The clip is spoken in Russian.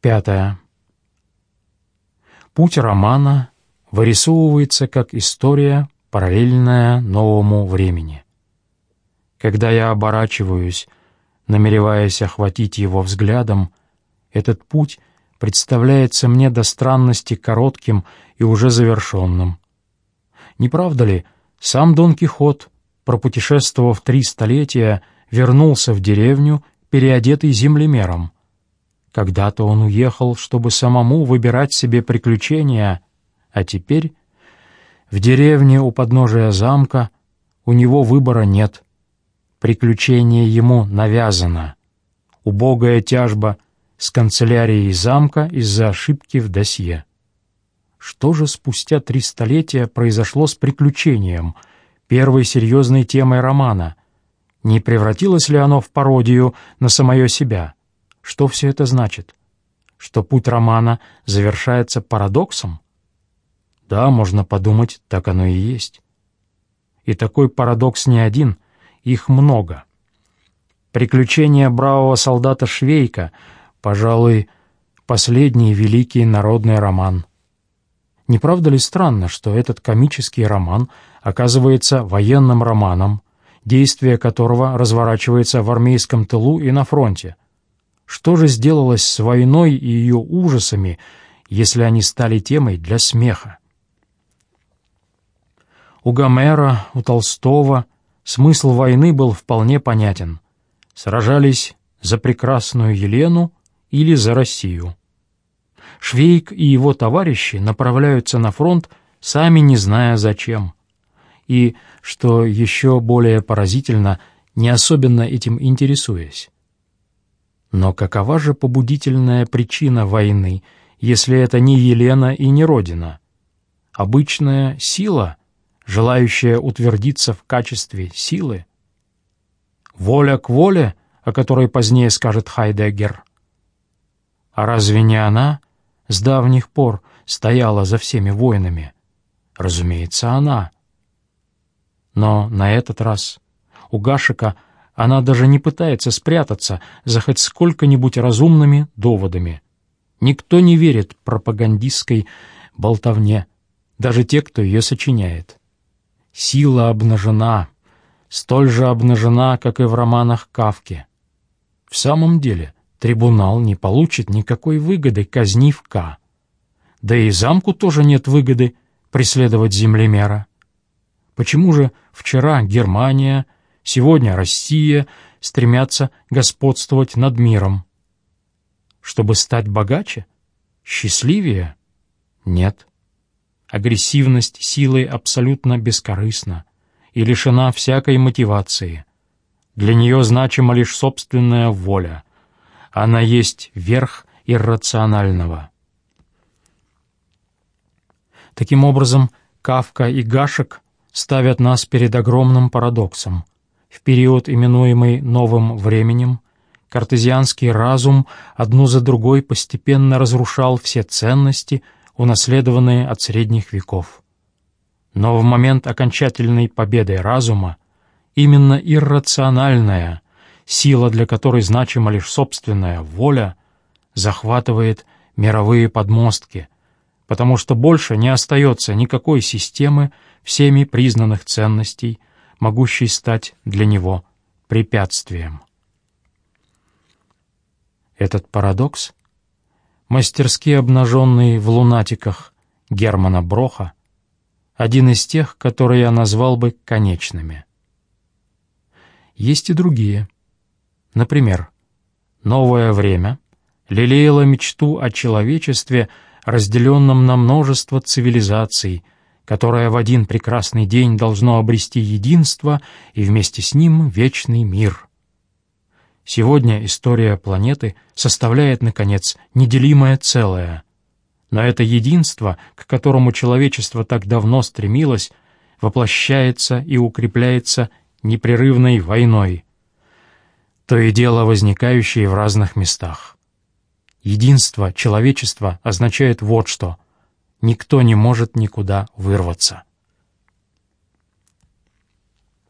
Пятое. Путь романа вырисовывается как история, параллельная новому времени. Когда я оборачиваюсь, намереваясь охватить его взглядом, этот путь представляется мне до странности коротким и уже завершенным. Не правда ли, сам Дон Кихот, пропутешествовав три столетия, вернулся в деревню, переодетый землемером. Когда-то он уехал, чтобы самому выбирать себе приключения, а теперь в деревне у подножия замка у него выбора нет. Приключение ему навязано. Убогая тяжба с канцелярией замка из-за ошибки в досье. Что же спустя три столетия произошло с приключением, первой серьезной темой романа? Не превратилось ли оно в пародию на самое себя? Что все это значит? Что путь романа завершается парадоксом? Да, можно подумать, так оно и есть. И такой парадокс не один, их много. Приключения бравого солдата Швейка, пожалуй, последний великий народный роман. Не правда ли странно, что этот комический роман оказывается военным романом, действие которого разворачивается в армейском тылу и на фронте? Что же сделалось с войной и ее ужасами, если они стали темой для смеха? У Гомера, у Толстого смысл войны был вполне понятен. Сражались за прекрасную Елену или за Россию. Швейк и его товарищи направляются на фронт, сами не зная зачем. И, что еще более поразительно, не особенно этим интересуясь. Но какова же побудительная причина войны, если это не Елена и не Родина? Обычная сила — желающая утвердиться в качестве силы. Воля к воле, о которой позднее скажет Хайдеггер. А разве не она с давних пор стояла за всеми войнами? Разумеется, она. Но на этот раз у Гашика она даже не пытается спрятаться за хоть сколько-нибудь разумными доводами. Никто не верит пропагандистской болтовне, даже те, кто ее сочиняет. Сила обнажена, столь же обнажена, как и в романах Кавки. В самом деле, трибунал не получит никакой выгоды, казнив К. Да и замку тоже нет выгоды преследовать землемера. Почему же вчера Германия, сегодня Россия стремятся господствовать над миром? Чтобы стать богаче? Счастливее? Нет. Агрессивность силы абсолютно бескорыстна и лишена всякой мотивации. Для нее значима лишь собственная воля. Она есть верх иррационального. Таким образом, Кавка и Гашек ставят нас перед огромным парадоксом. В период, именуемый «новым временем», картезианский разум одну за другой постепенно разрушал все ценности – унаследованные от средних веков. Но в момент окончательной победы разума именно иррациональная, сила для которой значима лишь собственная воля, захватывает мировые подмостки, потому что больше не остается никакой системы всеми признанных ценностей, могущей стать для него препятствием. Этот парадокс мастерски обнаженный в лунатиках Германа Броха, один из тех, которые я назвал бы конечными. Есть и другие. Например, «Новое время» лелеяло мечту о человечестве, разделенном на множество цивилизаций, которое в один прекрасный день должно обрести единство и вместе с ним вечный мир — Сегодня история планеты составляет, наконец, неделимое целое. Но это единство, к которому человечество так давно стремилось, воплощается и укрепляется непрерывной войной, то и дело возникающее в разных местах. Единство человечества означает вот что — никто не может никуда вырваться.